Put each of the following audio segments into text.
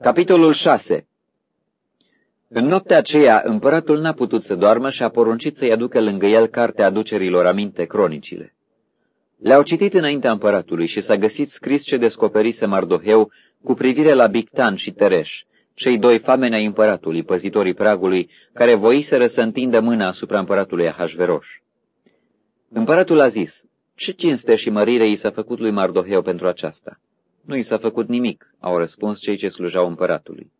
Capitolul 6 În noaptea aceea, împăratul n-a putut să doarmă și a poruncit să-i aducă lângă el cartea aducerilor aminte cronicile. Le-au citit înaintea împăratului și s-a găsit scris ce descoperise Mardoheu cu privire la Bictan și Tereș, cei doi fameni ai împăratului, păzitorii pragului, care voiseră să întindă mâna asupra împăratului Ahasveros. Împăratul a zis, ce cinste și mărire i s-a făcut lui Mardoheu pentru aceasta? Nu i s-a făcut nimic, au răspuns cei ce slujau împăratului.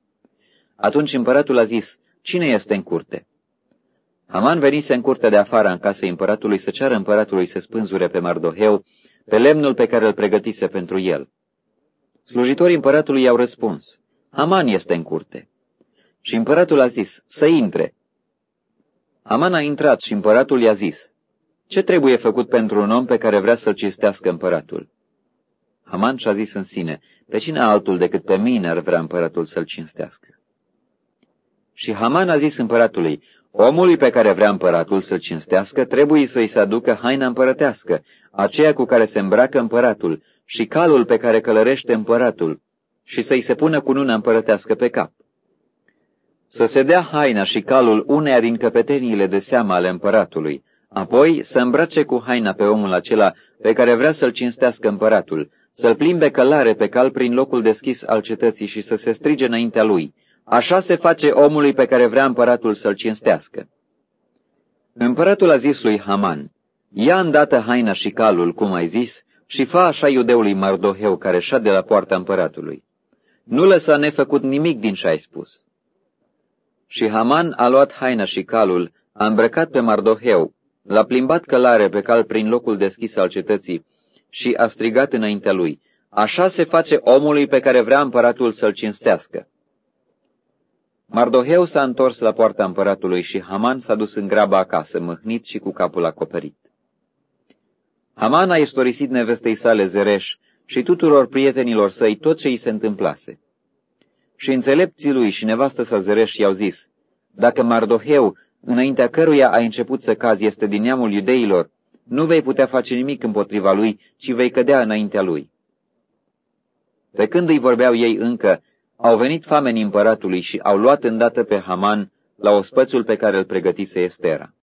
Atunci împăratul a zis, cine este în curte? Haman venise în curte de afară în casa împăratului să ceară împăratului să spânzure pe Mardoheu pe lemnul pe care îl pregătise pentru el. Slujitorii împăratului i-au răspuns, Haman este în curte. Și împăratul a zis, să intre. Haman a intrat și împăratul i-a zis, ce trebuie făcut pentru un om pe care vrea să-l cinstească împăratul? Haman și-a zis în sine, pe cine altul decât pe mine ar vrea împăratul să-l cinstească? Și Haman a zis împăratului, omului pe care vrea împăratul să-l cinstească, trebuie să-i se aducă haina împărătească, aceea cu care se îmbracă împăratul, și calul pe care călărește împăratul, și să-i se pună cununa împărătească pe cap. Să se dea haina și calul uneia din căpeteniile de seamă ale împăratului, apoi să îmbrace cu haina pe omul acela pe care vrea să-l cinstească împăratul, să-l plimbe călare pe cal prin locul deschis al cetății și să se strige înaintea lui. Așa se face omului pe care vrea împăratul să-l cinstească. Împăratul a zis lui Haman, ia îndată haina și calul, cum ai zis, și fa așa iudeului Mardoheu care de la poarta împăratului. Nu lăsa nefăcut nimic din ce ai spus. Și Haman a luat haina și calul, a îmbrăcat pe Mardoheu, l-a plimbat călare pe cal prin locul deschis al cetății și a strigat înaintea lui, Așa se face omului pe care vrea împăratul să-l cinstească. Mardoheu s-a întors la poarta împăratului și Haman s-a dus în grabă acasă, mâhnit și cu capul acoperit. Haman a istorisit nevestei sale Zereș și tuturor prietenilor săi tot ce îi se întâmplase. Și înțelepții lui și nevastă sa Zereș i-au zis, Dacă Mardoheu, înaintea căruia a început să cazi, este din neamul iudeilor, nu vei putea face nimic împotriva lui, ci vei cădea înaintea lui. Pe când îi vorbeau ei încă, au venit famenii împăratului și au luat îndată pe Haman la ospățul pe care îl pregătise Estera.